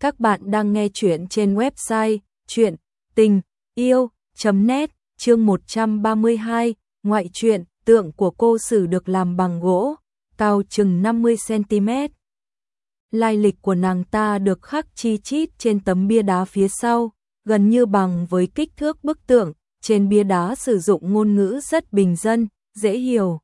Các bạn đang nghe chuyện trên website chuyện tình yêu.net chương 132, ngoại truyện, tượng của cô sử được làm bằng gỗ, cao chừng 50cm. Lai lịch của nàng ta được khắc chi chít trên tấm bia đá phía sau, gần như bằng với kích thước bức tượng, trên bia đá sử dụng ngôn ngữ rất bình dân, dễ hiểu.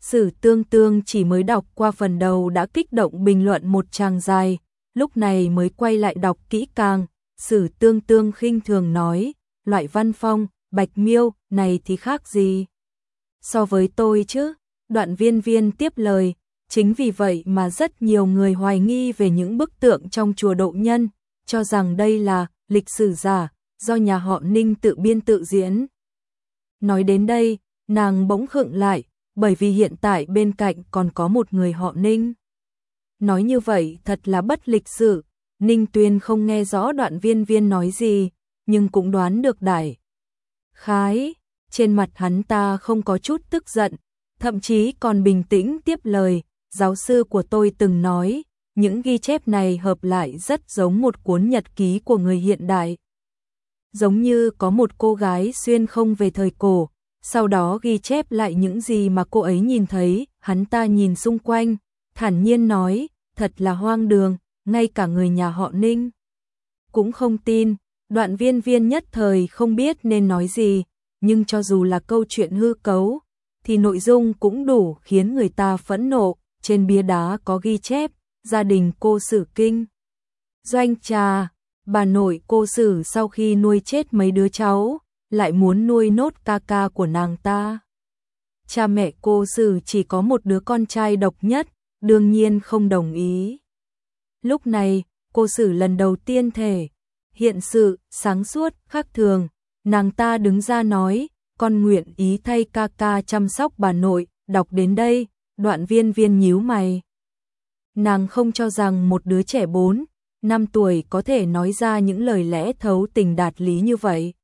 Sử tương tương chỉ mới đọc qua phần đầu đã kích động bình luận một tràng dài, lúc này mới quay lại đọc kỹ càng, sử tương tương khinh thường nói, loại văn phong, bạch miêu, này thì khác gì? So với tôi chứ, đoạn viên viên tiếp lời, chính vì vậy mà rất nhiều người hoài nghi về những bức tượng trong chùa độ nhân, cho rằng đây là lịch sử giả, do nhà họ Ninh tự biên tự diễn. Nói đến đây, nàng bỗng khựng lại, bởi vì hiện tại bên cạnh còn có một người họ Ninh. Nói như vậy thật là bất lịch sự, Ninh Tuyên không nghe rõ đoạn viên viên nói gì, nhưng cũng đoán được đại. Khái, trên mặt hắn ta không có chút tức giận, thậm chí còn bình tĩnh tiếp lời, giáo sư của tôi từng nói, những ghi chép này hợp lại rất giống một cuốn nhật ký của người hiện đại. Giống như có một cô gái xuyên không về thời cổ, sau đó ghi chép lại những gì mà cô ấy nhìn thấy, hắn ta nhìn xung quanh, thản nhiên nói, thật là hoang đường, ngay cả người nhà họ Ninh cũng không tin, đoạn viên viên nhất thời không biết nên nói gì, nhưng cho dù là câu chuyện hư cấu, thì nội dung cũng đủ khiến người ta phẫn nộ, trên bia đá có ghi chép, gia đình cô Sử Kinh. Doanh trà, bà nội cô Sử sau khi nuôi chết mấy đứa cháu, lại muốn nuôi nốt ca ca của nàng ta. Cha mẹ cô Sử chỉ có một đứa con trai độc nhất, đương nhiên không đồng ý. Lúc này, cô xử lần đầu tiên thể, hiện sự, sáng suốt, khác thường, nàng ta đứng ra nói, con nguyện ý thay ca ca chăm sóc bà nội, đọc đến đây, đoạn viên viên nhíu mày. Nàng không cho rằng một đứa trẻ 4, 5 tuổi có thể nói ra những lời lẽ thấu tình đạt lý như vậy.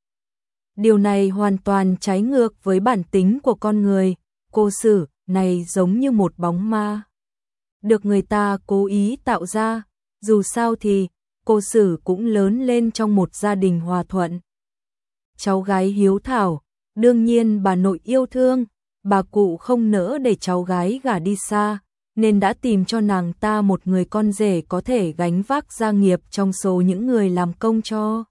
Điều này hoàn toàn trái ngược với bản tính của con người, cô xử này giống như một bóng ma. Được người ta cố ý tạo ra, dù sao thì cô sử cũng lớn lên trong một gia đình hòa thuận. Cháu gái hiếu thảo, đương nhiên bà nội yêu thương, bà cụ không nỡ để cháu gái gả đi xa, nên đã tìm cho nàng ta một người con rể có thể gánh vác gia nghiệp trong số những người làm công cho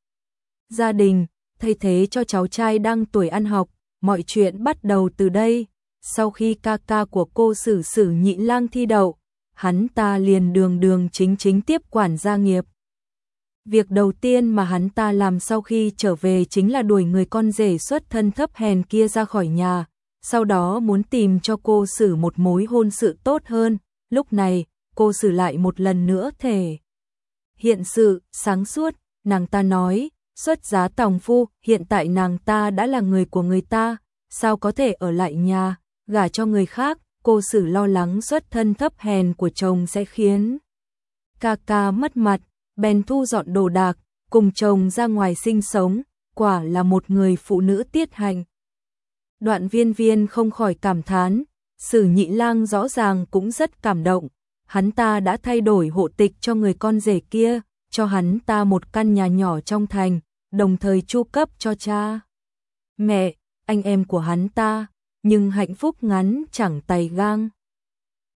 gia đình, thay thế cho cháu trai đang tuổi ăn học, mọi chuyện bắt đầu từ đây. Sau khi ca ca của cô Sử Sử nhị lang thi đậu, hắn ta liền đường đường chính chính tiếp quản gia nghiệp. Việc đầu tiên mà hắn ta làm sau khi trở về chính là đuổi người con rể xuất thân thấp hèn kia ra khỏi nhà, sau đó muốn tìm cho cô xử một mối hôn sự tốt hơn, lúc này, cô xử lại một lần nữa thể. Hiện sự, sáng suốt, nàng ta nói, xuất giá tòng phu, hiện tại nàng ta đã là người của người ta, sao có thể ở lại nhà, gả cho người khác, cô xử lo lắng xuất thân thấp hèn của chồng sẽ khiến ca ca mất mặt, bèn thu dọn đồ đạc, cùng chồng ra ngoài sinh sống, quả là một người phụ nữ tiết hành. Đoạn viên viên không khỏi cảm thán, sử nhị lang rõ ràng cũng rất cảm động, hắn ta đã thay đổi hộ tịch cho người con rể kia, cho hắn ta một căn nhà nhỏ trong thành, đồng thời chu cấp cho cha. Mẹ, anh em của hắn ta, nhưng hạnh phúc ngắn chẳng tay gang.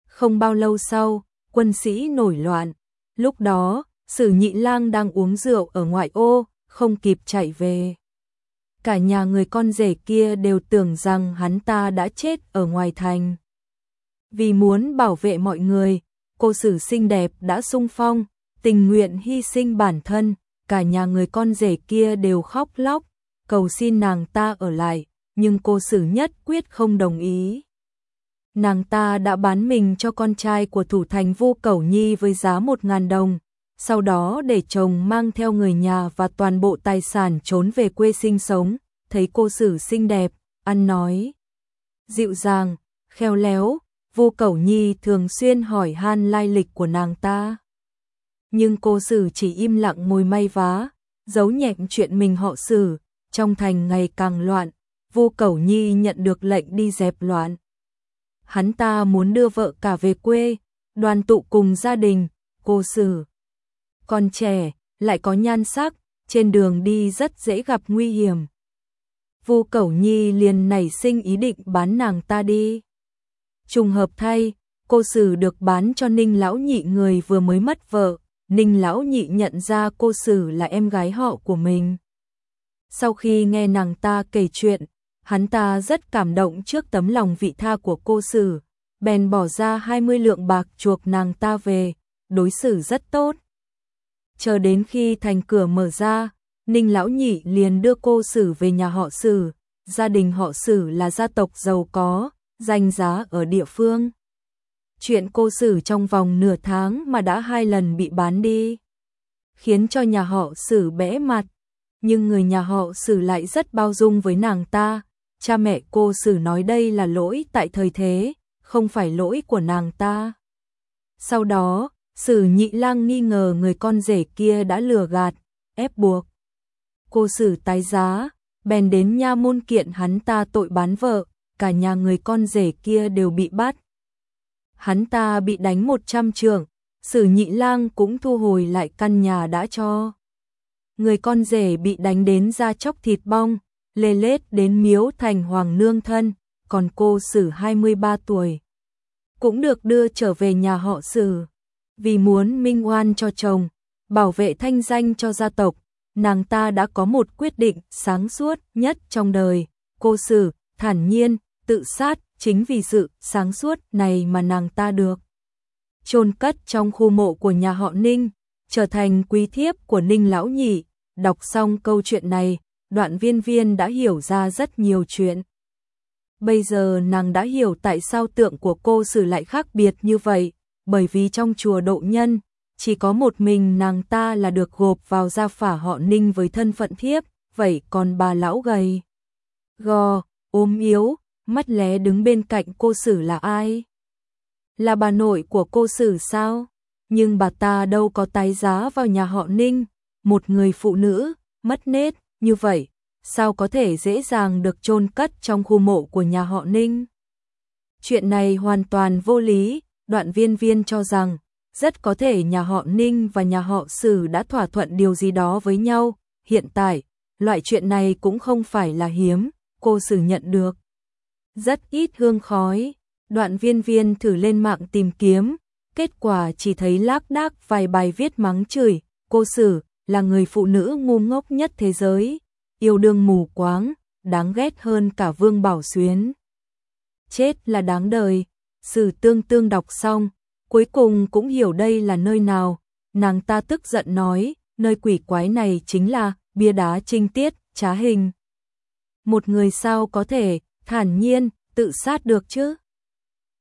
Không bao lâu sau, quân sĩ nổi loạn, lúc đó, Sử Nhị Lang đang uống rượu ở ngoại ô, không kịp chạy về. Cả nhà người con rể kia đều tưởng rằng hắn ta đã chết ở ngoài thành. Vì muốn bảo vệ mọi người, cô Sử xinh đẹp đã sung phong, tình nguyện hy sinh bản thân, cả nhà người con rể kia đều khóc lóc, cầu xin nàng ta ở lại nhưng cô xử nhất quyết không đồng ý. Nàng ta đã bán mình cho con trai của thủ thành vô Cẩu Nhi với giá một ngàn đồng, sau đó để chồng mang theo người nhà và toàn bộ tài sản trốn về quê sinh sống, thấy cô xử xinh đẹp, ăn nói dịu dàng, khéo léo, vô Cẩu Nhi thường xuyên hỏi han lai lịch của nàng ta. Nhưng cô xử chỉ im lặng môi may vá, giấu nhẹm chuyện mình họ xử trong thành ngày càng loạn, Vu Cẩu Nhi nhận được lệnh đi dẹp loạn. Hắn ta muốn đưa vợ cả về quê, đoàn tụ cùng gia đình, cô Sử còn trẻ, lại có nhan sắc, trên đường đi rất dễ gặp nguy hiểm. Vu Cẩu Nhi liền nảy sinh ý định bán nàng ta đi. Trùng hợp thay, cô Sử được bán cho Ninh Lão Nhị người vừa mới mất vợ, Ninh Lão Nhị nhận ra cô Sử là em gái họ của mình. Sau khi nghe nàng ta kể chuyện, hắn ta rất cảm động trước tấm lòng vị tha của cô Sử, bèn bỏ ra 20 lượng bạc chuộc nàng ta về, đối xử rất tốt. Chờ đến khi thành cửa mở ra, Ninh Lão Nhị liền đưa cô Sử về nhà họ Sử, gia đình họ Sử là gia tộc giàu có, danh giá ở địa phương. Chuyện cô Sử trong vòng nửa tháng mà đã hai lần bị bán đi, khiến cho nhà họ Sử bẽ mặt, nhưng người nhà họ Sử lại rất bao dung với nàng ta. Cha mẹ cô Sử nói đây là lỗi tại thời thế, không phải lỗi của nàng ta. Sau đó, Sử Nhị Lang nghi ngờ người con rể kia đã lừa gạt, ép buộc. Cô Sử tái giá, bèn đến nha môn kiện hắn ta tội bán vợ, cả nhà người con rể kia đều bị bắt. Hắn ta bị đánh 100 trường, Sử Nhị Lang cũng thu hồi lại căn nhà đã cho. Người con rể bị đánh đến da chóc thịt bong, lê lết đến miếu thành hoàng nương thân, còn cô Sử 23 tuổi cũng được đưa trở về nhà họ Sử. Vì muốn minh oan cho chồng, bảo vệ thanh danh cho gia tộc, nàng ta đã có một quyết định sáng suốt nhất trong đời. Cô Sử, thản nhiên, tự sát, chính vì sự sáng suốt này mà nàng ta được. chôn cất trong khu mộ của nhà họ Ninh, trở thành quý thiếp của Ninh Lão Nhị. Đọc xong câu chuyện này, đoạn viên viên đã hiểu ra rất nhiều chuyện. Bây giờ nàng đã hiểu tại sao tượng của cô xử lại khác biệt như vậy, bởi vì trong chùa độ nhân, chỉ có một mình nàng ta là được gộp vào gia phả họ ninh với thân phận thiếp, vậy còn bà lão gầy. Gò, ốm yếu, mắt lé đứng bên cạnh cô sử là ai? Là bà nội của cô sử sao? Nhưng bà ta đâu có tái giá vào nhà họ ninh, một người phụ nữ, mất nết, như vậy, sao có thể dễ dàng được chôn cất trong khu mộ của nhà họ Ninh. Chuyện này hoàn toàn vô lý, đoạn viên viên cho rằng, rất có thể nhà họ Ninh và nhà họ Sử đã thỏa thuận điều gì đó với nhau, hiện tại, loại chuyện này cũng không phải là hiếm, cô Sử nhận được. Rất ít hương khói, đoạn viên viên thử lên mạng tìm kiếm, kết quả chỉ thấy lác đác vài bài viết mắng chửi, cô Sử là người phụ nữ ngu ngốc nhất thế giới, yêu đương mù quáng, đáng ghét hơn cả Vương Bảo Xuyến. Chết là đáng đời, sử tương tương đọc xong, cuối cùng cũng hiểu đây là nơi nào, nàng ta tức giận nói, nơi quỷ quái này chính là bia đá trinh tiết, trá hình. Một người sao có thể, thản nhiên, tự sát được chứ?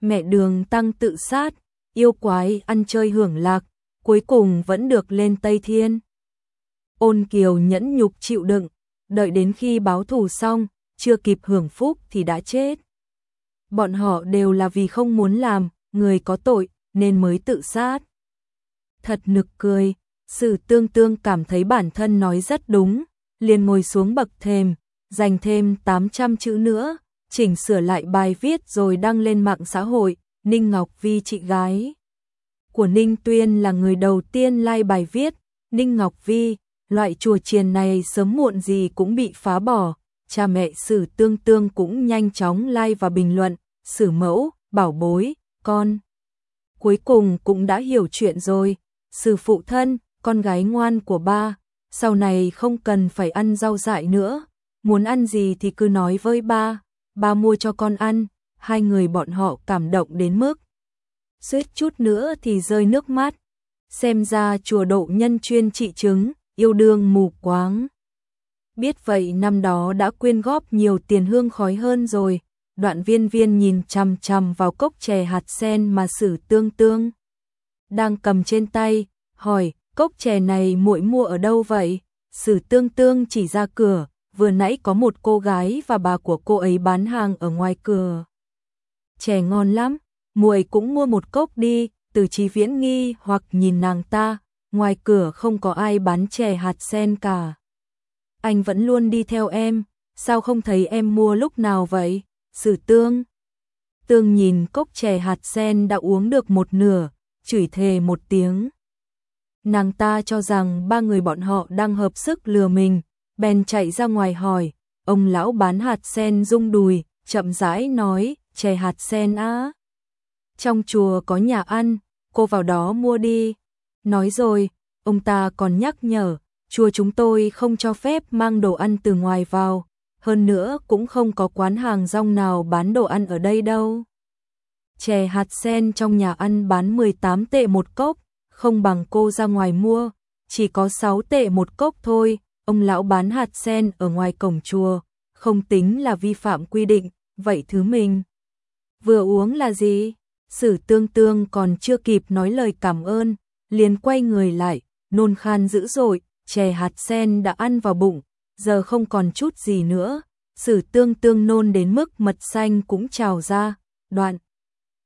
Mẹ đường tăng tự sát, yêu quái ăn chơi hưởng lạc, cuối cùng vẫn được lên Tây Thiên. Ôn Kiều nhẫn nhục chịu đựng, đợi đến khi báo thù xong, chưa kịp hưởng phúc thì đã chết. Bọn họ đều là vì không muốn làm, người có tội, nên mới tự sát. Thật nực cười, Sử tương tương cảm thấy bản thân nói rất đúng, liền ngồi xuống bậc thềm, dành thêm 800 chữ nữa, chỉnh sửa lại bài viết rồi đăng lên mạng xã hội, Ninh Ngọc Vi chị gái. Của Ninh Tuyên là người đầu tiên like bài viết, Ninh Ngọc Vi, loại chùa chiền này sớm muộn gì cũng bị phá bỏ, cha mẹ sử tương tương cũng nhanh chóng like và bình luận, sử mẫu, bảo bối, con. Cuối cùng cũng đã hiểu chuyện rồi, sử phụ thân, con gái ngoan của ba, sau này không cần phải ăn rau dại nữa, muốn ăn gì thì cứ nói với ba, ba mua cho con ăn, hai người bọn họ cảm động đến mức. Suýt chút nữa thì rơi nước mắt, xem ra chùa độ nhân chuyên trị chứng, yêu đương mù quáng. Biết vậy năm đó đã quyên góp nhiều tiền hương khói hơn rồi, đoạn viên viên nhìn chằm chằm vào cốc chè hạt sen mà sử tương tương. Đang cầm trên tay, hỏi, cốc chè này muội mua ở đâu vậy? Sử tương tương chỉ ra cửa, vừa nãy có một cô gái và bà của cô ấy bán hàng ở ngoài cửa. Chè ngon lắm, muội cũng mua một cốc đi, từ trí viễn nghi hoặc nhìn nàng ta, ngoài cửa không có ai bán chè hạt sen cả. Anh vẫn luôn đi theo em, sao không thấy em mua lúc nào vậy? Sử tương. Tương nhìn cốc chè hạt sen đã uống được một nửa, chửi thề một tiếng. Nàng ta cho rằng ba người bọn họ đang hợp sức lừa mình, bèn chạy ra ngoài hỏi, ông lão bán hạt sen rung đùi, chậm rãi nói, chè hạt sen á. Trong chùa có nhà ăn, cô vào đó mua đi. Nói rồi, ông ta còn nhắc nhở, chùa chúng tôi không cho phép mang đồ ăn từ ngoài vào, hơn nữa cũng không có quán hàng rong nào bán đồ ăn ở đây đâu. Chè hạt sen trong nhà ăn bán 18 tệ một cốc, không bằng cô ra ngoài mua, chỉ có 6 tệ một cốc thôi, ông lão bán hạt sen ở ngoài cổng chùa, không tính là vi phạm quy định, vậy thứ mình vừa uống là gì? Sử tương tương còn chưa kịp nói lời cảm ơn, liền quay người lại, nôn khan dữ dội, chè hạt sen đã ăn vào bụng, giờ không còn chút gì nữa, sử tương tương nôn đến mức mật xanh cũng trào ra, đoạn.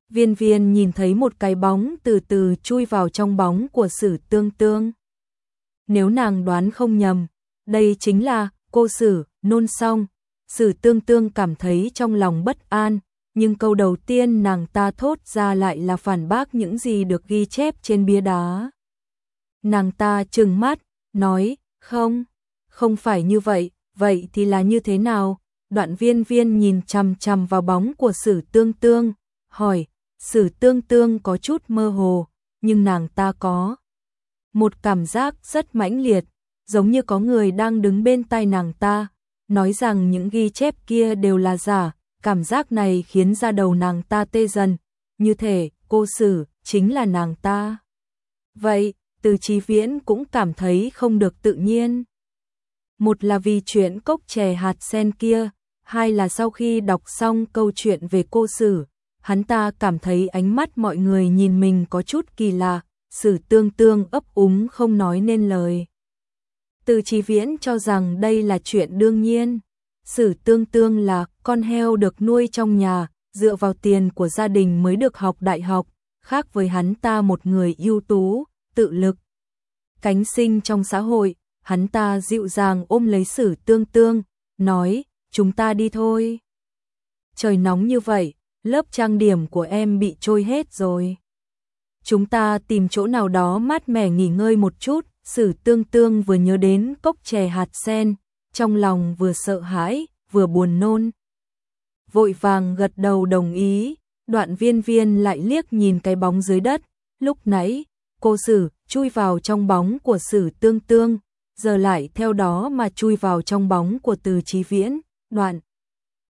Viên viên nhìn thấy một cái bóng từ từ chui vào trong bóng của sử tương tương. Nếu nàng đoán không nhầm, đây chính là cô sử, nôn xong, sử tương tương cảm thấy trong lòng bất an, nhưng câu đầu tiên nàng ta thốt ra lại là phản bác những gì được ghi chép trên bia đá. Nàng ta trừng mắt, nói, không, không phải như vậy, vậy thì là như thế nào? Đoạn viên viên nhìn chằm chằm vào bóng của sử tương tương, hỏi, sử tương tương có chút mơ hồ, nhưng nàng ta có một cảm giác rất mãnh liệt, giống như có người đang đứng bên tai nàng ta, nói rằng những ghi chép kia đều là giả, cảm giác này khiến ra đầu nàng ta tê dần, như thể cô sử chính là nàng ta. Vậy, từ trí viễn cũng cảm thấy không được tự nhiên. Một là vì chuyện cốc chè hạt sen kia, hai là sau khi đọc xong câu chuyện về cô sử, hắn ta cảm thấy ánh mắt mọi người nhìn mình có chút kỳ lạ, sử tương tương ấp úng không nói nên lời. Từ trí viễn cho rằng đây là chuyện đương nhiên. Sử tương tương là con heo được nuôi trong nhà, dựa vào tiền của gia đình mới được học đại học, khác với hắn ta một người ưu tú, tự lực. Cánh sinh trong xã hội, hắn ta dịu dàng ôm lấy sử tương tương, nói, chúng ta đi thôi. Trời nóng như vậy, lớp trang điểm của em bị trôi hết rồi. Chúng ta tìm chỗ nào đó mát mẻ nghỉ ngơi một chút, sử tương tương vừa nhớ đến cốc chè hạt sen, trong lòng vừa sợ hãi, vừa buồn nôn. Vội vàng gật đầu đồng ý, đoạn viên viên lại liếc nhìn cái bóng dưới đất, lúc nãy, cô sử chui vào trong bóng của sử tương tương, giờ lại theo đó mà chui vào trong bóng của từ trí viễn, đoạn.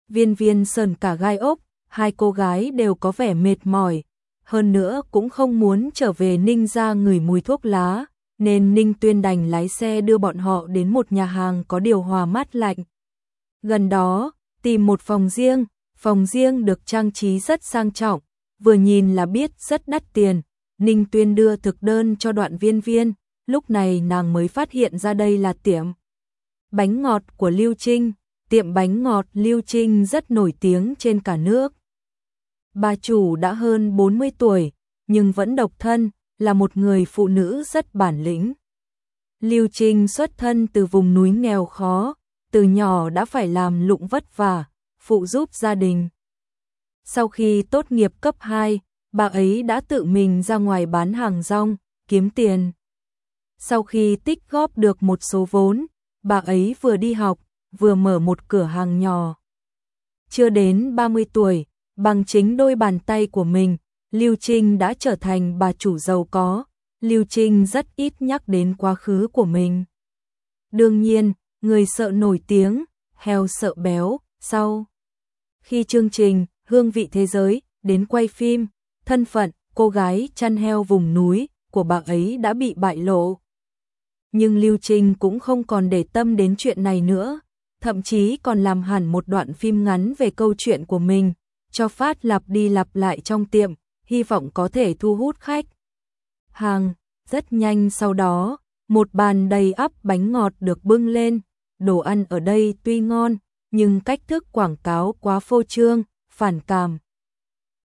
Viên viên sờn cả gai ốc, hai cô gái đều có vẻ mệt mỏi, hơn nữa cũng không muốn trở về ninh ra người mùi thuốc lá, nên Ninh Tuyên đành lái xe đưa bọn họ đến một nhà hàng có điều hòa mát lạnh. Gần đó, tìm một phòng riêng, phòng riêng được trang trí rất sang trọng, vừa nhìn là biết rất đắt tiền. Ninh Tuyên đưa thực đơn cho đoạn viên viên, lúc này nàng mới phát hiện ra đây là tiệm. Bánh ngọt của Lưu Trinh, tiệm bánh ngọt Lưu Trinh rất nổi tiếng trên cả nước. Bà chủ đã hơn 40 tuổi, nhưng vẫn độc thân, là một người phụ nữ rất bản lĩnh. Lưu Trinh xuất thân từ vùng núi nghèo khó, từ nhỏ đã phải làm lụng vất vả, phụ giúp gia đình. Sau khi tốt nghiệp cấp 2, bà ấy đã tự mình ra ngoài bán hàng rong, kiếm tiền. Sau khi tích góp được một số vốn, bà ấy vừa đi học, vừa mở một cửa hàng nhỏ. Chưa đến 30 tuổi, bằng chính đôi bàn tay của mình, Lưu Trinh đã trở thành bà chủ giàu có, Lưu Trinh rất ít nhắc đến quá khứ của mình. Đương nhiên, người sợ nổi tiếng, heo sợ béo, sau. Khi chương trình Hương vị thế giới đến quay phim, thân phận cô gái chăn heo vùng núi của bà ấy đã bị bại lộ. Nhưng Lưu Trinh cũng không còn để tâm đến chuyện này nữa, thậm chí còn làm hẳn một đoạn phim ngắn về câu chuyện của mình, cho phát lặp đi lặp lại trong tiệm, hy vọng có thể thu hút khách. Hàng, rất nhanh sau đó, một bàn đầy ắp bánh ngọt được bưng lên, đồ ăn ở đây tuy ngon, nhưng cách thức quảng cáo quá phô trương, phản cảm.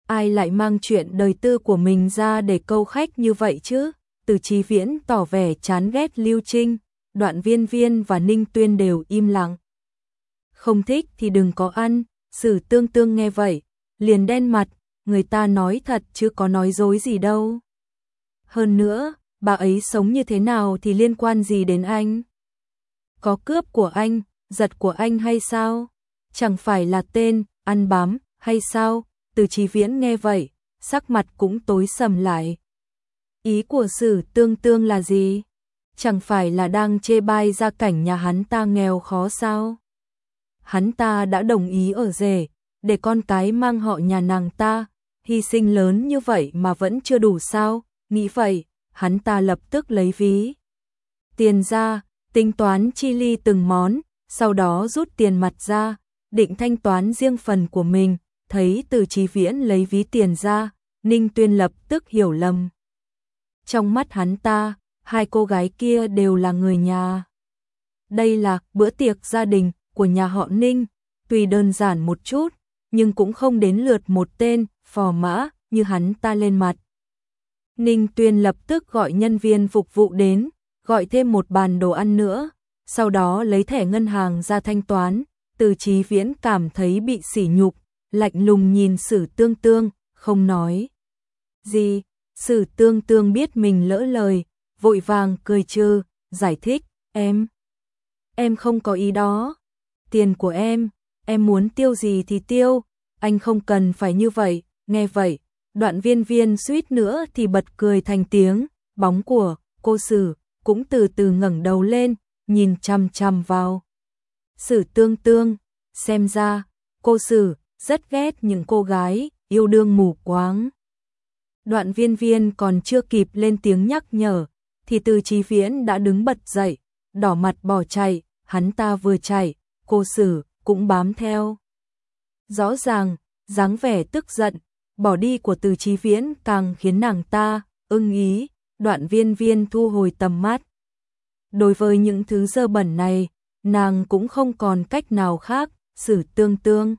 Ai lại mang chuyện đời tư của mình ra để câu khách như vậy chứ? Từ Chí Viễn tỏ vẻ chán ghét Lưu Trinh, Đoạn Viên Viên và Ninh Tuyên đều im lặng. Không thích thì đừng có ăn, Sử Tương Tương nghe vậy, liền đen mặt, người ta nói thật chứ có nói dối gì đâu. Hơn nữa, bà ấy sống như thế nào thì liên quan gì đến anh? Có cướp của anh, giật của anh hay sao? Chẳng phải là tên, ăn bám, hay sao? Từ trí viễn nghe vậy, sắc mặt cũng tối sầm lại. Ý của sử tương tương là gì? Chẳng phải là đang chê bai ra cảnh nhà hắn ta nghèo khó sao? Hắn ta đã đồng ý ở rể, để con cái mang họ nhà nàng ta, hy sinh lớn như vậy mà vẫn chưa đủ sao? Nghĩ vậy, hắn ta lập tức lấy ví. Tiền ra, tính toán chi ly từng món, sau đó rút tiền mặt ra, định thanh toán riêng phần của mình, thấy từ trí viễn lấy ví tiền ra, Ninh Tuyên lập tức hiểu lầm. Trong mắt hắn ta, hai cô gái kia đều là người nhà. Đây là bữa tiệc gia đình của nhà họ Ninh, tuy đơn giản một chút, nhưng cũng không đến lượt một tên, phò mã, như hắn ta lên mặt. Ninh Tuyên lập tức gọi nhân viên phục vụ đến, gọi thêm một bàn đồ ăn nữa, sau đó lấy thẻ ngân hàng ra thanh toán, từ trí viễn cảm thấy bị sỉ nhục, lạnh lùng nhìn sử tương tương, không nói. Gì, sử tương tương biết mình lỡ lời, vội vàng cười trừ, giải thích, em. Em không có ý đó. Tiền của em, em muốn tiêu gì thì tiêu, anh không cần phải như vậy, nghe vậy. Đoạn viên viên suýt nữa thì bật cười thành tiếng, bóng của cô sử cũng từ từ ngẩng đầu lên, nhìn chăm chăm vào. Sử tương tương, xem ra, cô sử rất ghét những cô gái yêu đương mù quáng. Đoạn viên viên còn chưa kịp lên tiếng nhắc nhở, thì từ trí viễn đã đứng bật dậy, đỏ mặt bỏ chạy, hắn ta vừa chạy, cô sử cũng bám theo. Rõ ràng, dáng vẻ tức giận, bỏ đi của từ trí viễn càng khiến nàng ta ưng ý, đoạn viên viên thu hồi tầm mắt. Đối với những thứ dơ bẩn này, nàng cũng không còn cách nào khác, xử tương tương.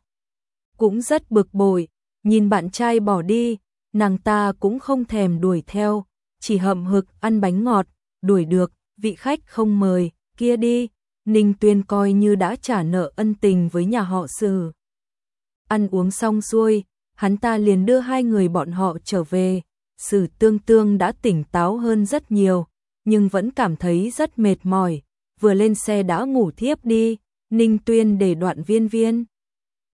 Cũng rất bực bội, nhìn bạn trai bỏ đi, nàng ta cũng không thèm đuổi theo, chỉ hậm hực ăn bánh ngọt, đuổi được, vị khách không mời, kia đi, Ninh Tuyên coi như đã trả nợ ân tình với nhà họ Sử. Ăn uống xong xuôi, hắn ta liền đưa hai người bọn họ trở về, Sử Tương Tương đã tỉnh táo hơn rất nhiều, nhưng vẫn cảm thấy rất mệt mỏi, vừa lên xe đã ngủ thiếp đi, Ninh Tuyên để đoạn viên viên.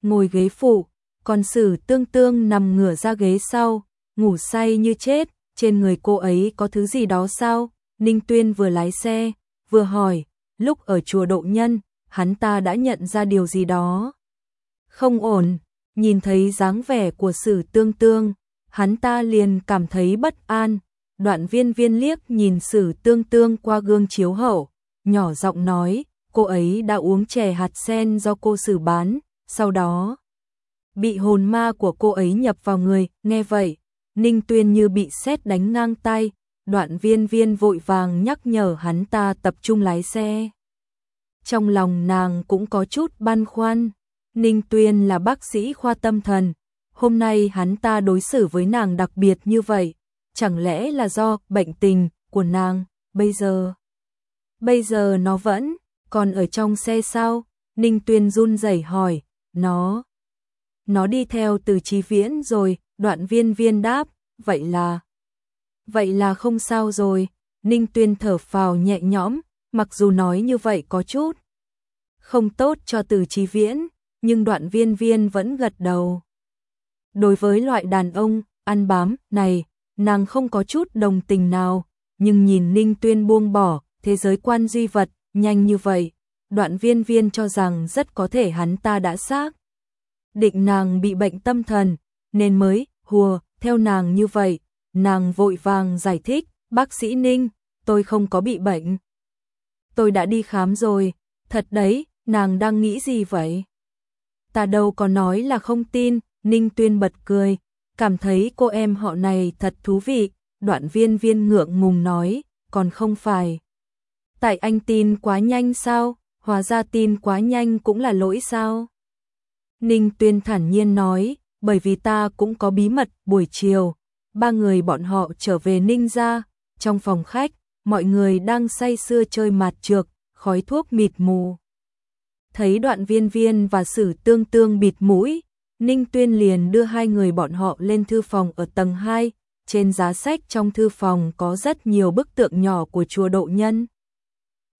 Ngồi ghế phụ, còn Sử Tương Tương nằm ngửa ra ghế sau, ngủ say như chết, trên người cô ấy có thứ gì đó sao? Ninh Tuyên vừa lái xe, vừa hỏi, lúc ở chùa Độ Nhân, hắn ta đã nhận ra điều gì đó. Không ổn, nhìn thấy dáng vẻ của Sử Tương Tương, hắn ta liền cảm thấy bất an. Đoạn viên viên liếc nhìn Sử Tương Tương qua gương chiếu hậu, nhỏ giọng nói, cô ấy đã uống chè hạt sen do cô Sử bán, sau đó bị hồn ma của cô ấy nhập vào người, nghe vậy, Ninh Tuyên như bị sét đánh ngang tay, đoạn viên viên vội vàng nhắc nhở hắn ta tập trung lái xe. Trong lòng nàng cũng có chút băn khoăn, Ninh Tuyên là bác sĩ khoa tâm thần, hôm nay hắn ta đối xử với nàng đặc biệt như vậy, chẳng lẽ là do bệnh tình của nàng, bây giờ. Bây giờ nó vẫn còn ở trong xe sao? Ninh Tuyên run rẩy hỏi, nó. Nó đi theo từ trí viễn rồi, đoạn viên viên đáp, vậy là. Vậy là không sao rồi, Ninh Tuyên thở phào nhẹ nhõm, mặc dù nói như vậy có chút. Không tốt cho từ trí viễn, nhưng đoạn viên viên vẫn gật đầu. Đối với loại đàn ông, ăn bám, này, nàng không có chút đồng tình nào, nhưng nhìn Ninh Tuyên buông bỏ, thế giới quan duy vật, nhanh như vậy, đoạn viên viên cho rằng rất có thể hắn ta đã xác. Định nàng bị bệnh tâm thần, nên mới, hùa, theo nàng như vậy, nàng vội vàng giải thích, bác sĩ Ninh, tôi không có bị bệnh. Tôi đã đi khám rồi, thật đấy, nàng đang nghĩ gì vậy? Ta đâu có nói là không tin, Ninh Tuyên bật cười, cảm thấy cô em họ này thật thú vị, đoạn viên viên ngượng ngùng nói, còn không phải. Tại anh tin quá nhanh sao, hóa ra tin quá nhanh cũng là lỗi sao? Ninh Tuyên thản nhiên nói, bởi vì ta cũng có bí mật buổi chiều, ba người bọn họ trở về Ninh ra, trong phòng khách, mọi người đang say sưa chơi mạt trược, khói thuốc mịt mù. Thấy đoạn viên viên và sử tương tương bịt mũi, Ninh Tuyên liền đưa hai người bọn họ lên thư phòng ở tầng 2, trên giá sách trong thư phòng có rất nhiều bức tượng nhỏ của chùa Độ Nhân.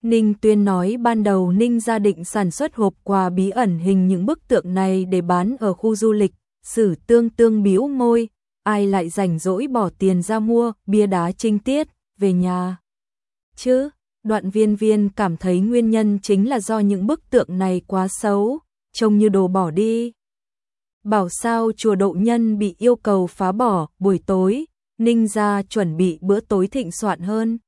Ninh Tuyên nói ban đầu Ninh gia định sản xuất hộp quà bí ẩn hình những bức tượng này để bán ở khu du lịch, sử tương tương biểu môi, ai lại rảnh rỗi bỏ tiền ra mua bia đá trinh tiết, về nhà. Chứ, đoạn viên viên cảm thấy nguyên nhân chính là do những bức tượng này quá xấu, trông như đồ bỏ đi. Bảo sao chùa độ nhân bị yêu cầu phá bỏ buổi tối, Ninh gia chuẩn bị bữa tối thịnh soạn hơn.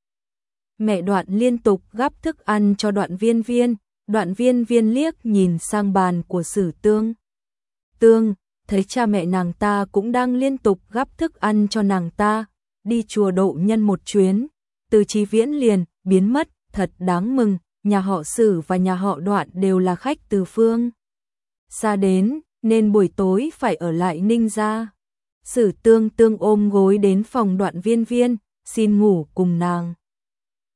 Mẹ đoạn liên tục gắp thức ăn cho đoạn viên viên, đoạn viên viên liếc nhìn sang bàn của sử tương. Tương, thấy cha mẹ nàng ta cũng đang liên tục gắp thức ăn cho nàng ta, đi chùa độ nhân một chuyến, từ trí viễn liền, biến mất, thật đáng mừng, nhà họ sử và nhà họ đoạn đều là khách từ phương. Xa đến, nên buổi tối phải ở lại ninh gia. Sử tương tương ôm gối đến phòng đoạn viên viên, xin ngủ cùng nàng.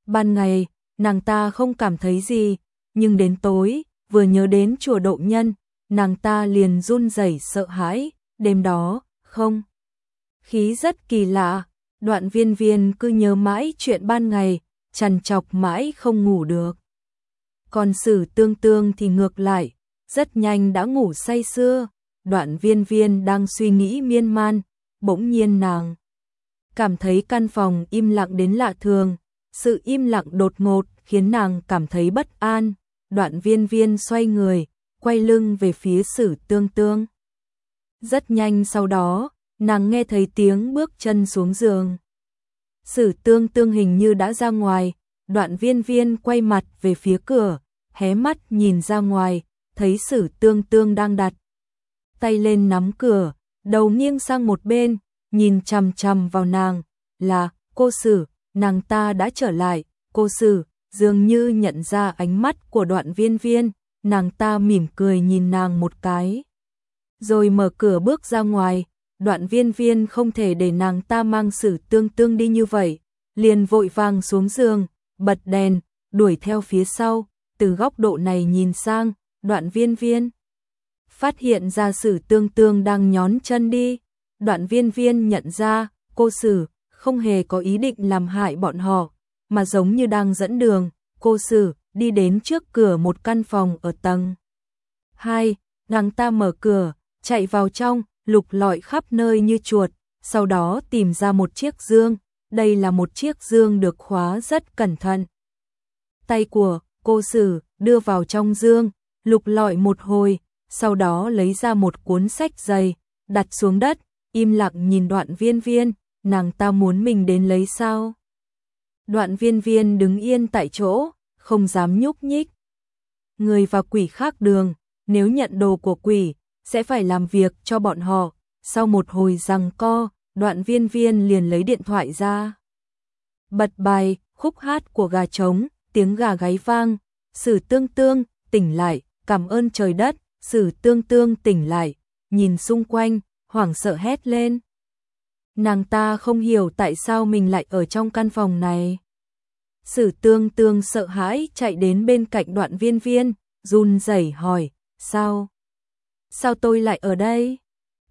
Ban ngày, nàng ta không cảm thấy gì, nhưng đến tối, vừa nhớ đến chùa độ nhân, nàng ta liền run rẩy sợ hãi, đêm đó, không. Khí rất kỳ lạ, đoạn viên viên cứ nhớ mãi chuyện ban ngày, trằn chọc mãi không ngủ được. Còn sử tương tương thì ngược lại, rất nhanh đã ngủ say sưa, đoạn viên viên đang suy nghĩ miên man, bỗng nhiên nàng. Cảm thấy căn phòng im lặng đến lạ thường, sự im lặng đột ngột khiến nàng cảm thấy bất an, đoạn viên viên xoay người, quay lưng về phía sử tương tương. Rất nhanh sau đó, nàng nghe thấy tiếng bước chân xuống giường. Sử tương tương hình như đã ra ngoài, đoạn viên viên quay mặt về phía cửa, hé mắt nhìn ra ngoài, thấy sử tương tương đang đặt. Tay lên nắm cửa, đầu nghiêng sang một bên, nhìn chằm chằm vào nàng, là, cô sử, nàng ta đã trở lại, cô sử, dường như nhận ra ánh mắt của đoạn viên viên, nàng ta mỉm cười nhìn nàng một cái. Rồi mở cửa bước ra ngoài, đoạn viên viên không thể để nàng ta mang sử tương tương đi như vậy, liền vội vàng xuống giường, bật đèn, đuổi theo phía sau, từ góc độ này nhìn sang, đoạn viên viên. Phát hiện ra sử tương tương đang nhón chân đi, đoạn viên viên nhận ra, cô sử, không hề có ý định làm hại bọn họ, mà giống như đang dẫn đường, cô sử, đi đến trước cửa một căn phòng ở tầng 2, nàng ta mở cửa, chạy vào trong, lục lọi khắp nơi như chuột, sau đó tìm ra một chiếc dương, đây là một chiếc dương được khóa rất cẩn thận. Tay của cô sử đưa vào trong dương, lục lọi một hồi, sau đó lấy ra một cuốn sách dày, đặt xuống đất, im lặng nhìn đoạn viên viên, nàng ta muốn mình đến lấy sao. Đoạn viên viên đứng yên tại chỗ, không dám nhúc nhích. Người và quỷ khác đường, nếu nhận đồ của quỷ, sẽ phải làm việc cho bọn họ. Sau một hồi rằng co, đoạn viên viên liền lấy điện thoại ra. Bật bài, khúc hát của gà trống, tiếng gà gáy vang, sử tương tương, tỉnh lại, cảm ơn trời đất, sử tương tương tỉnh lại, nhìn xung quanh, hoảng sợ hét lên. Nàng ta không hiểu tại sao mình lại ở trong căn phòng này. Sử tương tương sợ hãi chạy đến bên cạnh đoạn viên viên, run rẩy hỏi, sao? Sao tôi lại ở đây?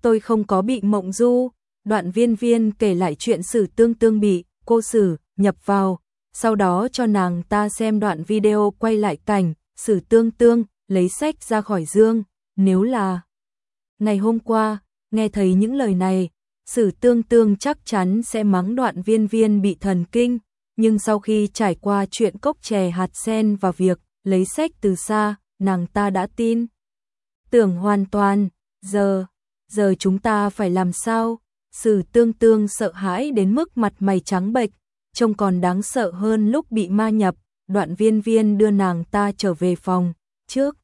Tôi không có bị mộng du. Đoạn viên viên kể lại chuyện sử tương tương bị, cô sử, nhập vào, sau đó cho nàng ta xem đoạn video quay lại cảnh, sử tương tương, lấy sách ra khỏi dương, nếu là... Ngày hôm qua, nghe thấy những lời này, sử tương tương chắc chắn sẽ mắng đoạn viên viên bị thần kinh, nhưng sau khi trải qua chuyện cốc chè hạt sen và việc lấy sách từ xa, nàng ta đã tin. Tưởng hoàn toàn, giờ, giờ chúng ta phải làm sao? Sử tương tương sợ hãi đến mức mặt mày trắng bệch, trông còn đáng sợ hơn lúc bị ma nhập, đoạn viên viên đưa nàng ta trở về phòng, trước.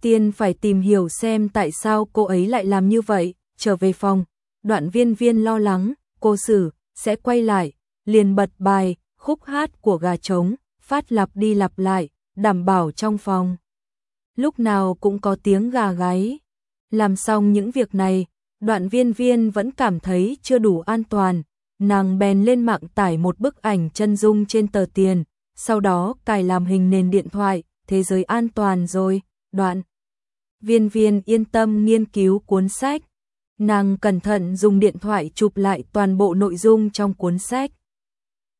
Tiên phải tìm hiểu xem tại sao cô ấy lại làm như vậy, trở về phòng, đoạn viên viên lo lắng, cô xử sẽ quay lại, liền bật bài, khúc hát của gà trống, phát lặp đi lặp lại, đảm bảo trong phòng. Lúc nào cũng có tiếng gà gáy. Làm xong những việc này, đoạn viên viên vẫn cảm thấy chưa đủ an toàn, nàng bèn lên mạng tải một bức ảnh chân dung trên tờ tiền, sau đó cài làm hình nền điện thoại, thế giới an toàn rồi, đoạn. Viên viên yên tâm nghiên cứu cuốn sách. Nàng cẩn thận dùng điện thoại chụp lại toàn bộ nội dung trong cuốn sách.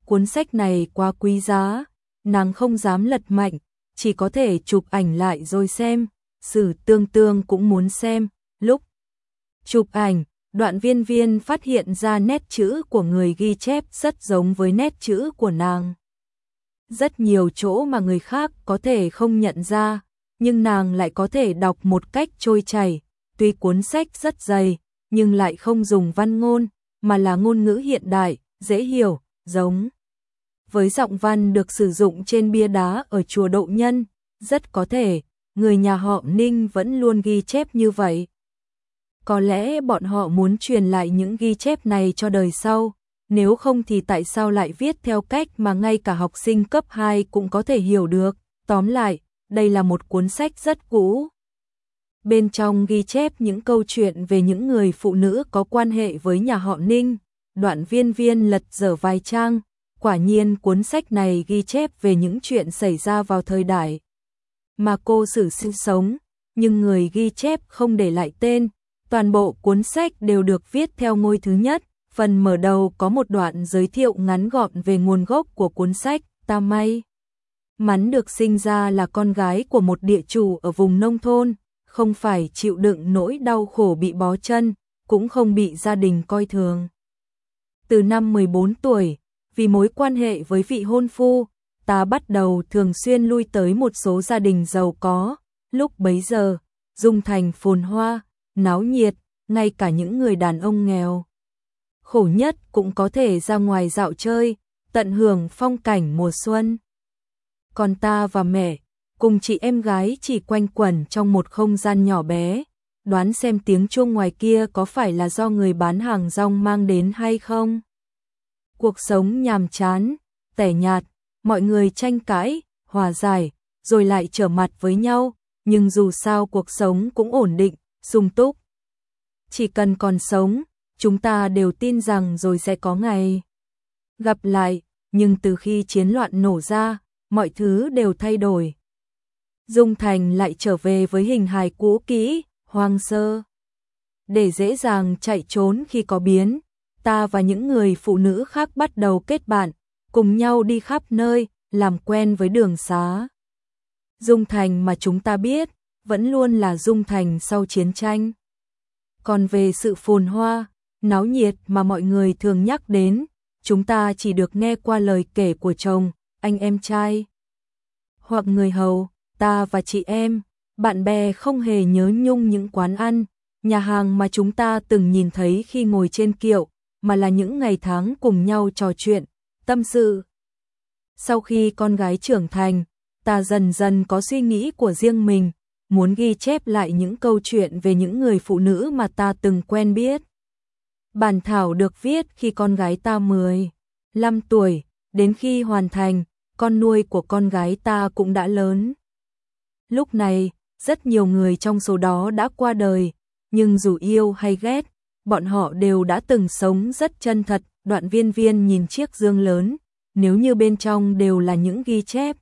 Cuốn sách này quá quý giá, nàng không dám lật mạnh, chỉ có thể chụp ảnh lại rồi xem, sử tương tương cũng muốn xem, lúc chụp ảnh, đoạn viên viên phát hiện ra nét chữ của người ghi chép rất giống với nét chữ của nàng. Rất nhiều chỗ mà người khác có thể không nhận ra, nhưng nàng lại có thể đọc một cách trôi chảy, tuy cuốn sách rất dày, nhưng lại không dùng văn ngôn, mà là ngôn ngữ hiện đại, dễ hiểu, giống với giọng văn được sử dụng trên bia đá ở chùa Độ Nhân, rất có thể người nhà họ Ninh vẫn luôn ghi chép như vậy. Có lẽ bọn họ muốn truyền lại những ghi chép này cho đời sau, nếu không thì tại sao lại viết theo cách mà ngay cả học sinh cấp 2 cũng có thể hiểu được. Tóm lại, đây là một cuốn sách rất cũ. Bên trong ghi chép những câu chuyện về những người phụ nữ có quan hệ với nhà họ Ninh, đoạn viên viên lật dở vài trang, quả nhiên cuốn sách này ghi chép về những chuyện xảy ra vào thời đại mà cô xử sinh sống, nhưng người ghi chép không để lại tên, toàn bộ cuốn sách đều được viết theo ngôi thứ nhất, phần mở đầu có một đoạn giới thiệu ngắn gọn về nguồn gốc của cuốn sách, ta may. Mắn được sinh ra là con gái của một địa chủ ở vùng nông thôn, không phải chịu đựng nỗi đau khổ bị bó chân, cũng không bị gia đình coi thường. Từ năm 14 tuổi, vì mối quan hệ với vị hôn phu, ta bắt đầu thường xuyên lui tới một số gia đình giàu có, lúc bấy giờ, dung thành phồn hoa, náo nhiệt, ngay cả những người đàn ông nghèo. Khổ nhất cũng có thể ra ngoài dạo chơi, tận hưởng phong cảnh mùa xuân. Còn ta và mẹ, cùng chị em gái chỉ quanh quẩn trong một không gian nhỏ bé, đoán xem tiếng chuông ngoài kia có phải là do người bán hàng rong mang đến hay không. Cuộc sống nhàm chán, tẻ nhạt, mọi người tranh cãi, hòa giải, rồi lại trở mặt với nhau, nhưng dù sao cuộc sống cũng ổn định, sung túc. Chỉ cần còn sống, chúng ta đều tin rằng rồi sẽ có ngày gặp lại, nhưng từ khi chiến loạn nổ ra, mọi thứ đều thay đổi. Dung Thành lại trở về với hình hài cũ kỹ, hoang sơ. Để dễ dàng chạy trốn khi có biến, ta và những người phụ nữ khác bắt đầu kết bạn, cùng nhau đi khắp nơi, làm quen với đường xá. Dung Thành mà chúng ta biết, vẫn luôn là Dung Thành sau chiến tranh. Còn về sự phồn hoa, náo nhiệt mà mọi người thường nhắc đến, chúng ta chỉ được nghe qua lời kể của chồng, anh em trai. Hoặc người hầu, ta và chị em, bạn bè không hề nhớ nhung những quán ăn, nhà hàng mà chúng ta từng nhìn thấy khi ngồi trên kiệu, mà là những ngày tháng cùng nhau trò chuyện, tâm sự. Sau khi con gái trưởng thành, ta dần dần có suy nghĩ của riêng mình, muốn ghi chép lại những câu chuyện về những người phụ nữ mà ta từng quen biết. Bản thảo được viết khi con gái ta 15 tuổi, đến khi hoàn thành, con nuôi của con gái ta cũng đã lớn. Lúc này, rất nhiều người trong số đó đã qua đời, nhưng dù yêu hay ghét, bọn họ đều đã từng sống rất chân thật, đoạn viên viên nhìn chiếc dương lớn, nếu như bên trong đều là những ghi chép.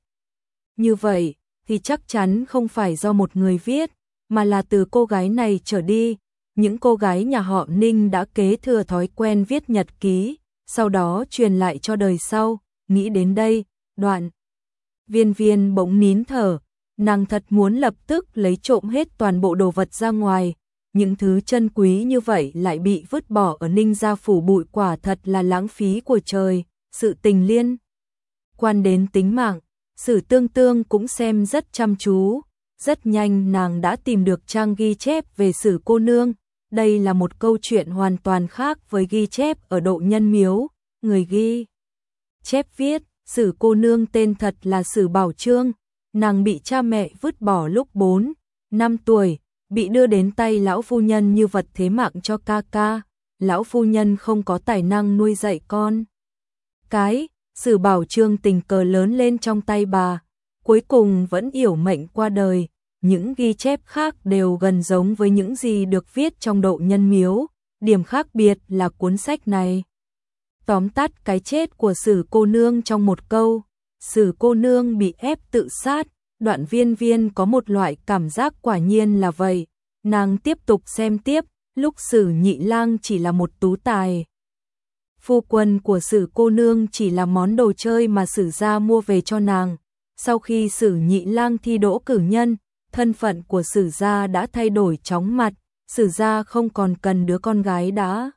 Như vậy, thì chắc chắn không phải do một người viết, mà là từ cô gái này trở đi. Những cô gái nhà họ Ninh đã kế thừa thói quen viết nhật ký, sau đó truyền lại cho đời sau, nghĩ đến đây, đoạn. Viên viên bỗng nín thở, nàng thật muốn lập tức lấy trộm hết toàn bộ đồ vật ra ngoài, những thứ chân quý như vậy lại bị vứt bỏ ở Ninh gia phủ bụi quả thật là lãng phí của trời, sự tình liên quan đến tính mạng, Sử Tương Tương cũng xem rất chăm chú, rất nhanh nàng đã tìm được trang ghi chép về Sử cô nương, đây là một câu chuyện hoàn toàn khác với ghi chép ở độ nhân miếu, người ghi chép viết, Sử cô nương tên thật là Sử Bảo Trương, nàng bị cha mẹ vứt bỏ lúc 4, 5 tuổi, bị đưa đến tay lão phu nhân như vật thế mạng cho ca ca, lão phu nhân không có tài năng nuôi dạy con. Cái, sử bảo trương tình cờ lớn lên trong tay bà, cuối cùng vẫn yểu mệnh qua đời, những ghi chép khác đều gần giống với những gì được viết trong độ nhân miếu, điểm khác biệt là cuốn sách này. Tóm tắt cái chết của sử cô nương trong một câu, sử cô nương bị ép tự sát, đoạn viên viên có một loại cảm giác quả nhiên là vậy. Nàng tiếp tục xem tiếp, lúc sử nhị lang chỉ là một tú tài. Phu quân của sử cô nương chỉ là món đồ chơi mà sử gia mua về cho nàng. Sau khi sử nhị lang thi đỗ cử nhân, thân phận của sử gia đã thay đổi chóng mặt, sử gia không còn cần đứa con gái đã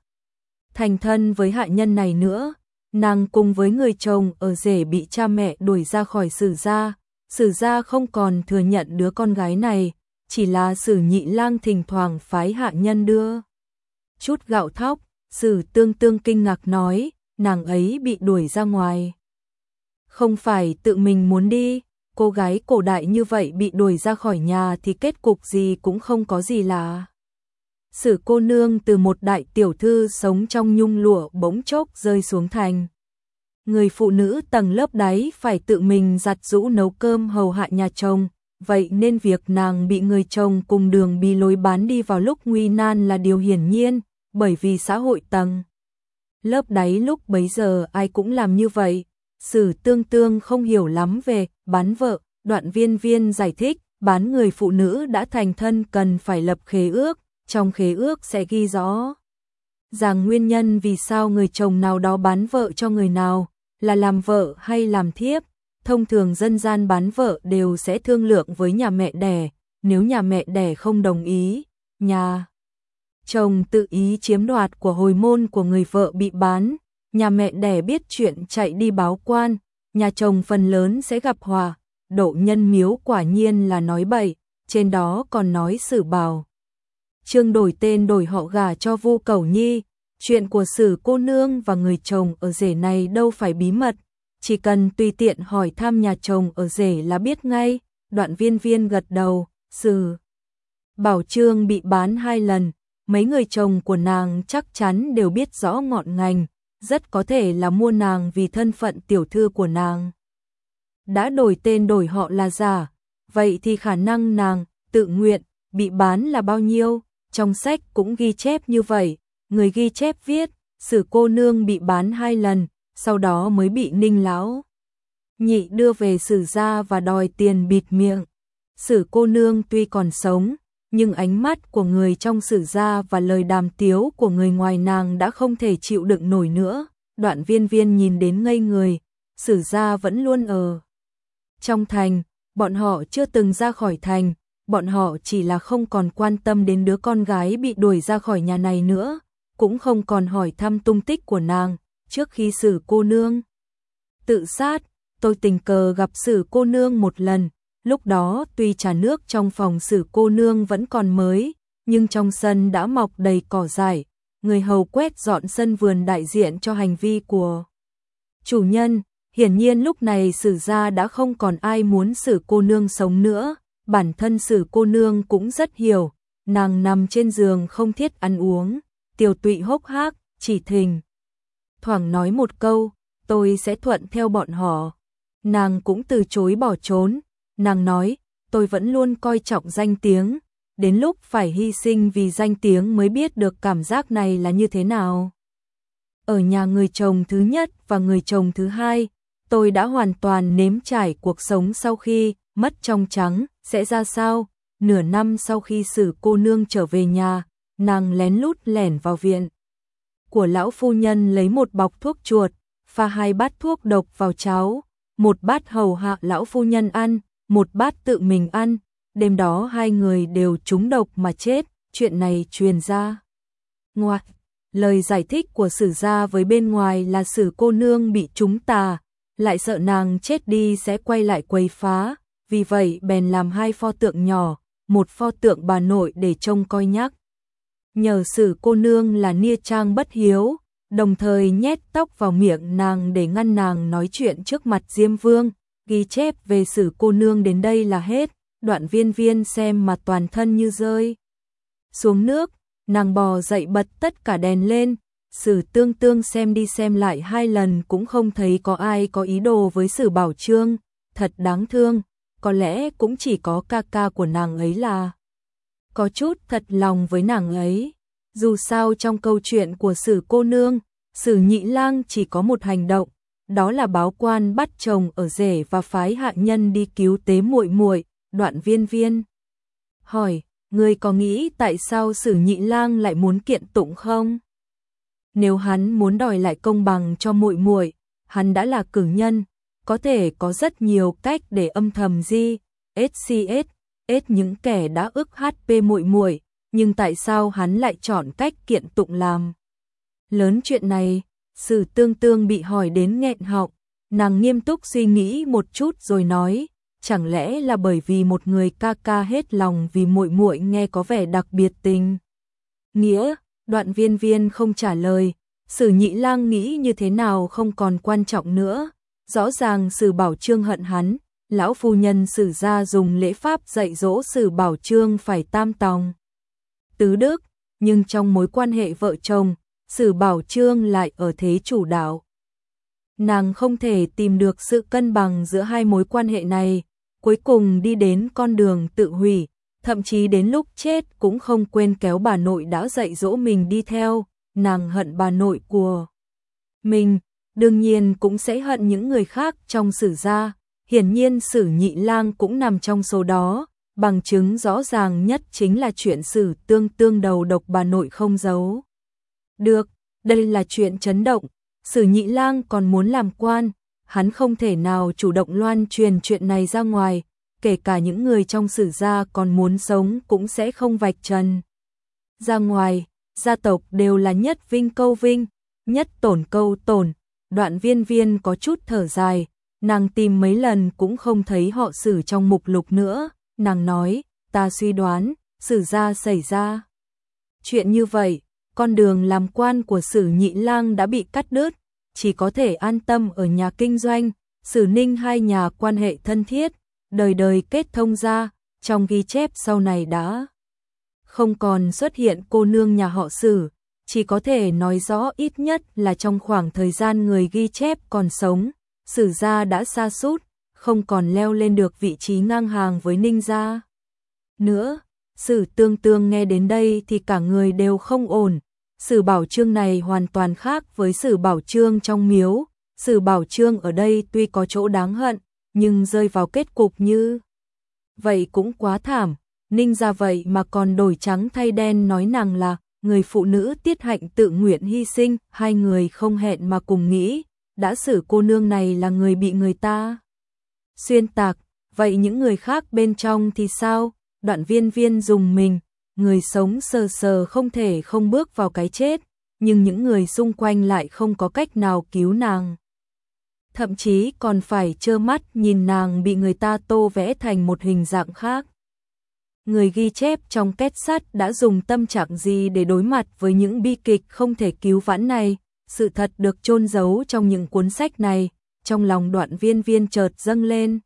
thành thân với hạ nhân này nữa. Nàng cùng với người chồng ở rể bị cha mẹ đuổi ra khỏi sử gia, sử gia không còn thừa nhận đứa con gái này, chỉ là sử nhị lang thỉnh thoảng phái hạ nhân đưa. Chút gạo thóc, sử tương tương kinh ngạc nói, nàng ấy bị đuổi ra ngoài. Không phải tự mình muốn đi, cô gái cổ đại như vậy bị đuổi ra khỏi nhà thì kết cục gì cũng không có gì là Sử cô nương từ một đại tiểu thư sống trong nhung lụa bỗng chốc rơi xuống thành. Người phụ nữ tầng lớp đáy phải tự mình giặt rũ nấu cơm hầu hạ nhà chồng, vậy nên việc nàng bị người chồng cùng đường bị lối bán đi vào lúc nguy nan là điều hiển nhiên, bởi vì xã hội tầng. Lớp đáy lúc bấy giờ ai cũng làm như vậy, sử tương tương không hiểu lắm về bán vợ, đoạn viên viên giải thích, bán người phụ nữ đã thành thân cần phải lập khế ước, trong khế ước sẽ ghi rõ rằng nguyên nhân vì sao người chồng nào đó bán vợ cho người nào, là làm vợ hay làm thiếp. Thông thường dân gian bán vợ đều sẽ thương lượng với nhà mẹ đẻ, nếu nhà mẹ đẻ không đồng ý, nhà chồng tự ý chiếm đoạt của hồi môn của người vợ bị bán, nhà mẹ đẻ biết chuyện chạy đi báo quan, nhà chồng phần lớn sẽ gặp hòa, độ nhân miếu quả nhiên là nói bậy, trên đó còn nói xử bào. Trương đổi tên đổi họ gà cho Vu cầu Nhi, chuyện của Sử cô nương và người chồng ở rể này đâu phải bí mật, chỉ cần tùy tiện hỏi thăm nhà chồng ở rể là biết ngay. Đoạn Viên Viên gật đầu, Sử Bảo Trương bị bán hai lần, mấy người chồng của nàng chắc chắn đều biết rõ ngọn ngành, rất có thể là mua nàng vì thân phận tiểu thư của nàng. Đã đổi tên đổi họ là giả, vậy thì khả năng nàng tự nguyện bị bán là bao nhiêu? Trong sách cũng ghi chép như vậy, người ghi chép viết, sử cô nương bị bán hai lần, sau đó mới bị ninh lão. Nhị đưa về sử gia và đòi tiền bịt miệng. Sử cô nương tuy còn sống, nhưng ánh mắt của người trong sử gia và lời đàm tiếu của người ngoài nàng đã không thể chịu đựng nổi nữa. Đoạn viên viên nhìn đến ngây người, sử gia vẫn luôn ở. Trong thành, bọn họ chưa từng ra khỏi thành, bọn họ chỉ là không còn quan tâm đến đứa con gái bị đuổi ra khỏi nhà này nữa, cũng không còn hỏi thăm tung tích của nàng, trước khi xử cô nương. Tự sát, tôi tình cờ gặp xử cô nương một lần, lúc đó tuy trà nước trong phòng xử cô nương vẫn còn mới, nhưng trong sân đã mọc đầy cỏ dại, người hầu quét dọn sân vườn đại diện cho hành vi của chủ nhân. Hiển nhiên lúc này sử gia đã không còn ai muốn xử cô nương sống nữa, bản thân sử cô nương cũng rất hiểu, nàng nằm trên giường không thiết ăn uống, tiểu tụy hốc hác, chỉ thình. Thoảng nói một câu, tôi sẽ thuận theo bọn họ. Nàng cũng từ chối bỏ trốn, nàng nói, tôi vẫn luôn coi trọng danh tiếng, đến lúc phải hy sinh vì danh tiếng mới biết được cảm giác này là như thế nào. Ở nhà người chồng thứ nhất và người chồng thứ hai, tôi đã hoàn toàn nếm trải cuộc sống sau khi mất trong trắng, sẽ ra sao? Nửa năm sau khi xử cô nương trở về nhà, nàng lén lút lẻn vào viện. Của lão phu nhân lấy một bọc thuốc chuột, pha hai bát thuốc độc vào cháo, một bát hầu hạ lão phu nhân ăn, một bát tự mình ăn. Đêm đó hai người đều trúng độc mà chết, chuyện này truyền ra. Ngoại, lời giải thích của sử gia với bên ngoài là sử cô nương bị trúng tà, lại sợ nàng chết đi sẽ quay lại quấy phá, vì vậy bèn làm hai pho tượng nhỏ, một pho tượng bà nội để trông coi nhắc. Nhờ xử cô nương là nia trang bất hiếu, đồng thời nhét tóc vào miệng nàng để ngăn nàng nói chuyện trước mặt Diêm Vương, ghi chép về xử cô nương đến đây là hết, đoạn viên viên xem mà toàn thân như rơi. Xuống nước, nàng bò dậy bật tất cả đèn lên, sử tương tương xem đi xem lại hai lần cũng không thấy có ai có ý đồ với sử bảo trương, thật đáng thương, có lẽ cũng chỉ có ca ca của nàng ấy là có chút thật lòng với nàng ấy. Dù sao trong câu chuyện của sử cô nương, sử nhị lang chỉ có một hành động, đó là báo quan bắt chồng ở rể và phái hạ nhân đi cứu tế muội muội, đoạn viên viên. Hỏi, ngươi có nghĩ tại sao Sử Nhị Lang lại muốn kiện tụng không? Nếu hắn muốn đòi lại công bằng cho muội muội, hắn đã là cử nhân, có thể có rất nhiều cách để âm thầm di, SCS, ết những kẻ đã ức HP muội muội, nhưng tại sao hắn lại chọn cách kiện tụng làm? Lớn chuyện này, Sử Tương Tương bị hỏi đến nghẹn họng, nàng nghiêm túc suy nghĩ một chút rồi nói, chẳng lẽ là bởi vì một người ca ca hết lòng vì muội muội nghe có vẻ đặc biệt tình. Nghĩa, đoạn viên viên không trả lời, sử nhị lang nghĩ như thế nào không còn quan trọng nữa, rõ ràng sử bảo trương hận hắn, lão phu nhân sử gia dùng lễ pháp dạy dỗ sử bảo trương phải tam tòng. Tứ đức, nhưng trong mối quan hệ vợ chồng, sử bảo trương lại ở thế chủ đạo. Nàng không thể tìm được sự cân bằng giữa hai mối quan hệ này, cuối cùng đi đến con đường tự hủy, thậm chí đến lúc chết cũng không quên kéo bà nội đã dạy dỗ mình đi theo, nàng hận bà nội của mình, đương nhiên cũng sẽ hận những người khác trong sử gia, hiển nhiên sử nhị lang cũng nằm trong số đó, bằng chứng rõ ràng nhất chính là chuyện sử tương tương đầu độc bà nội không giấu. Được, đây là chuyện chấn động, sử nhị lang còn muốn làm quan, hắn không thể nào chủ động loan truyền chuyện này ra ngoài, kể cả những người trong sử gia còn muốn sống cũng sẽ không vạch trần. Ra ngoài, gia tộc đều là nhất vinh câu vinh, nhất tổn câu tổn, đoạn viên viên có chút thở dài, nàng tìm mấy lần cũng không thấy họ sử trong mục lục nữa, nàng nói, ta suy đoán, sử gia xảy ra. Chuyện như vậy, con đường làm quan của sử nhị lang đã bị cắt đứt, chỉ có thể an tâm ở nhà kinh doanh, sử ninh hai nhà quan hệ thân thiết, đời đời kết thông ra, trong ghi chép sau này đã. Không còn xuất hiện cô nương nhà họ sử, chỉ có thể nói rõ ít nhất là trong khoảng thời gian người ghi chép còn sống, sử gia đã xa sút không còn leo lên được vị trí ngang hàng với ninh gia. Nữa, sử tương tương nghe đến đây thì cả người đều không ổn, Sử bảo trương này hoàn toàn khác với sử bảo trương trong miếu. Sử bảo trương ở đây tuy có chỗ đáng hận, nhưng rơi vào kết cục như vậy cũng quá thảm. Ninh ra vậy mà còn đổi trắng thay đen nói nàng là người phụ nữ tiết hạnh tự nguyện hy sinh, hai người không hẹn mà cùng nghĩ, đã xử cô nương này là người bị người ta xuyên tạc, vậy những người khác bên trong thì sao? Đoạn viên viên dùng mình, người sống sờ sờ không thể không bước vào cái chết, nhưng những người xung quanh lại không có cách nào cứu nàng. Thậm chí còn phải trơ mắt nhìn nàng bị người ta tô vẽ thành một hình dạng khác. Người ghi chép trong kết sắt đã dùng tâm trạng gì để đối mặt với những bi kịch không thể cứu vãn này, sự thật được chôn giấu trong những cuốn sách này, trong lòng đoạn viên viên chợt dâng lên.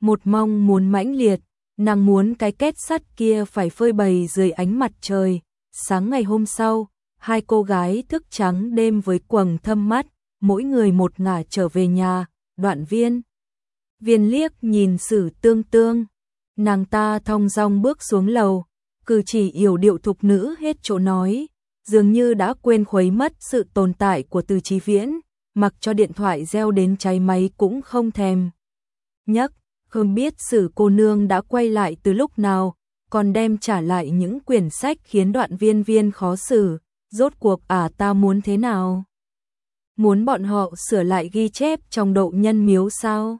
Một mong muốn mãnh liệt, Nàng muốn cái kết sắt kia phải phơi bày dưới ánh mặt trời. Sáng ngày hôm sau, hai cô gái thức trắng đêm với quầng thâm mắt, mỗi người một ngả trở về nhà, đoạn viên. Viên liếc nhìn sử tương tương, nàng ta thong dong bước xuống lầu, cử chỉ yểu điệu thục nữ hết chỗ nói, dường như đã quên khuấy mất sự tồn tại của từ trí viễn, mặc cho điện thoại reo đến cháy máy cũng không thèm. Nhắc, không biết sử cô nương đã quay lại từ lúc nào, còn đem trả lại những quyển sách khiến đoạn viên viên khó xử, rốt cuộc à ta muốn thế nào? Muốn bọn họ sửa lại ghi chép trong độ nhân miếu sao?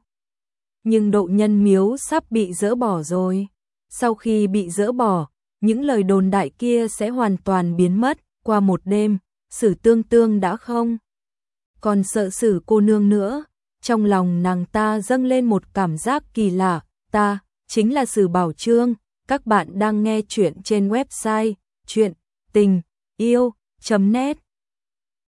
Nhưng độ nhân miếu sắp bị dỡ bỏ rồi. Sau khi bị dỡ bỏ, những lời đồn đại kia sẽ hoàn toàn biến mất qua một đêm, sử tương tương đã không. Còn sợ sử cô nương nữa, trong lòng nàng ta dâng lên một cảm giác kỳ lạ, ta, chính là Sử Bảo Trương, các bạn đang nghe chuyện trên website chuyện tình yêu chấm nét